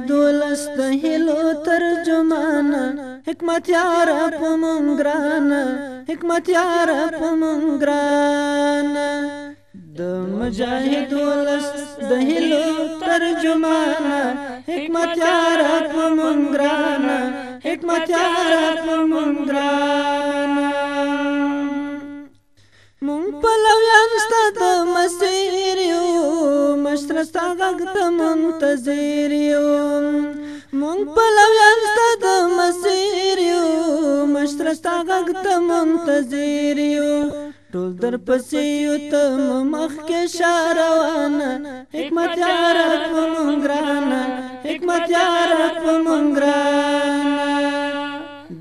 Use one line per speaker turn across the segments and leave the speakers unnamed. دولست هلو ترجمان حکمت یار په مونګران حکمت یار په مونګران د مجاهد دولست د هلو ترجمان حکمت یار په مونګران حکمت یار په مونګران مونږ په لویان ست مونږ ستا غږ ته منتظر یو مونږ په لویان ستا د مسیر یو مونږ ستا غږ ته منتظر یو ټول در پسې یو ته مخ کې شاروانه حکمت یار په مونږ رانه حکمت یار په مونږ رانه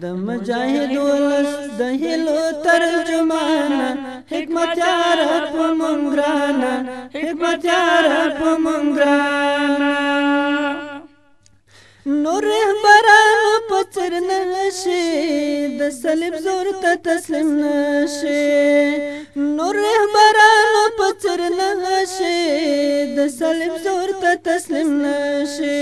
د مجاهد ولس د هلو ترجمانه حکمتیار په مونږرانا حکمتیار په مونږرانا نور رهبران په څرن نشي د صلیب زور ته تسلیم نشي نور رهبران په څرن نشي د صلیب زور ته تسلیم نشي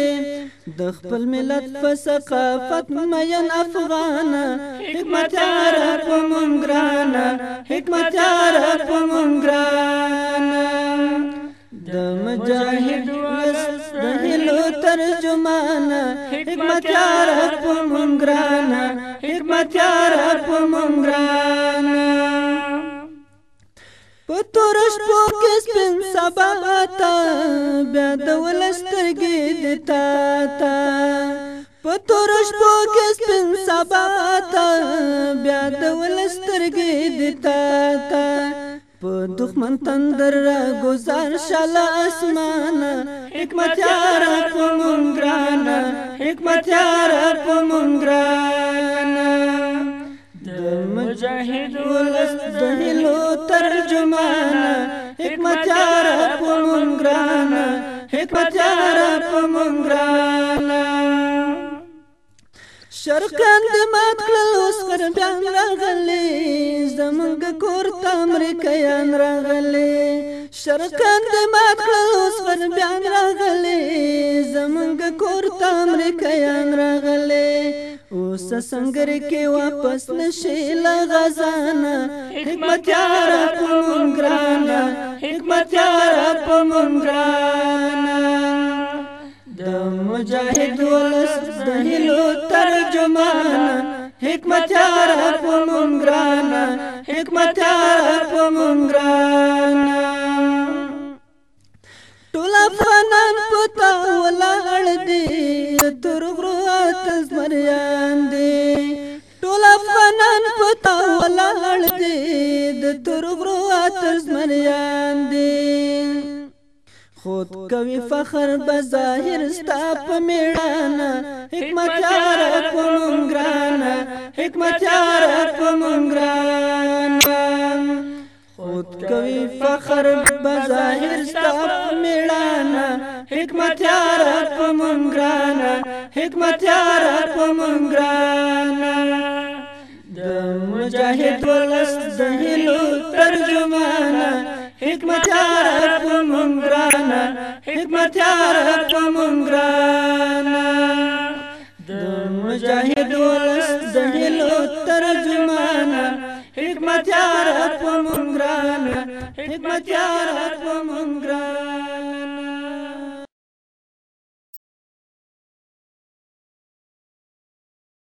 د خپل ملت په ثقافت مین افغان حکمت عرب مونږ ګران حکمت عرب مونږ ګران د مجاهد وس د هلو ترجمان حکمت عرب مونږ ګران حکمت عرب مونږ ګران په تور شپو کې سپین سبا تا بیا د ولسترګې د تا تا په تور شپو کې سپین سبا تا بیا د ولسترګې د تا تا په دښمن تندر را گزار شل اسمان حکمت یار په مونږ حکمت یار په مونږ مجاهد ولس د هلو ترجمان حکمت یار په مونګران حکمت یار په مونګران شرکند مات کړل اوس پر بیا راغلي زمونږ کور ته امریکایان راغلي شرکند مات کړل اوس پر بیا راغلي زمونږ کور ته امریکایان راغلي اوس سنگر کې واپس نشي لغزانا حکمت یار په مونګرانا حکمت یار په مونګرانا د مجاهد ولس د هلو ترجمانا حکمت یار په مونګرانا حکمت یار په مونګرانا افنان پتا ولاړ دی تر غرو تزمریان دی ټول افنان پتا ولاړ دی د تر غرو تزمریان دی خود کوي فخر بظاهر ستا په میړانه حکمت یار په مونږ حکمت یار په مونږ کوي فخر بظاهر ستا میړانا حکمت یار په مونږرانا حکمت یار په مونږرانا د مجاهد ولس د هلو ترجمانا حکمت یار په مونږرانا حکمت یار په مونږرانا د مجاهد ولس د هلو ترجمانا حکمت یار په مونږ حکمت یار په مونږ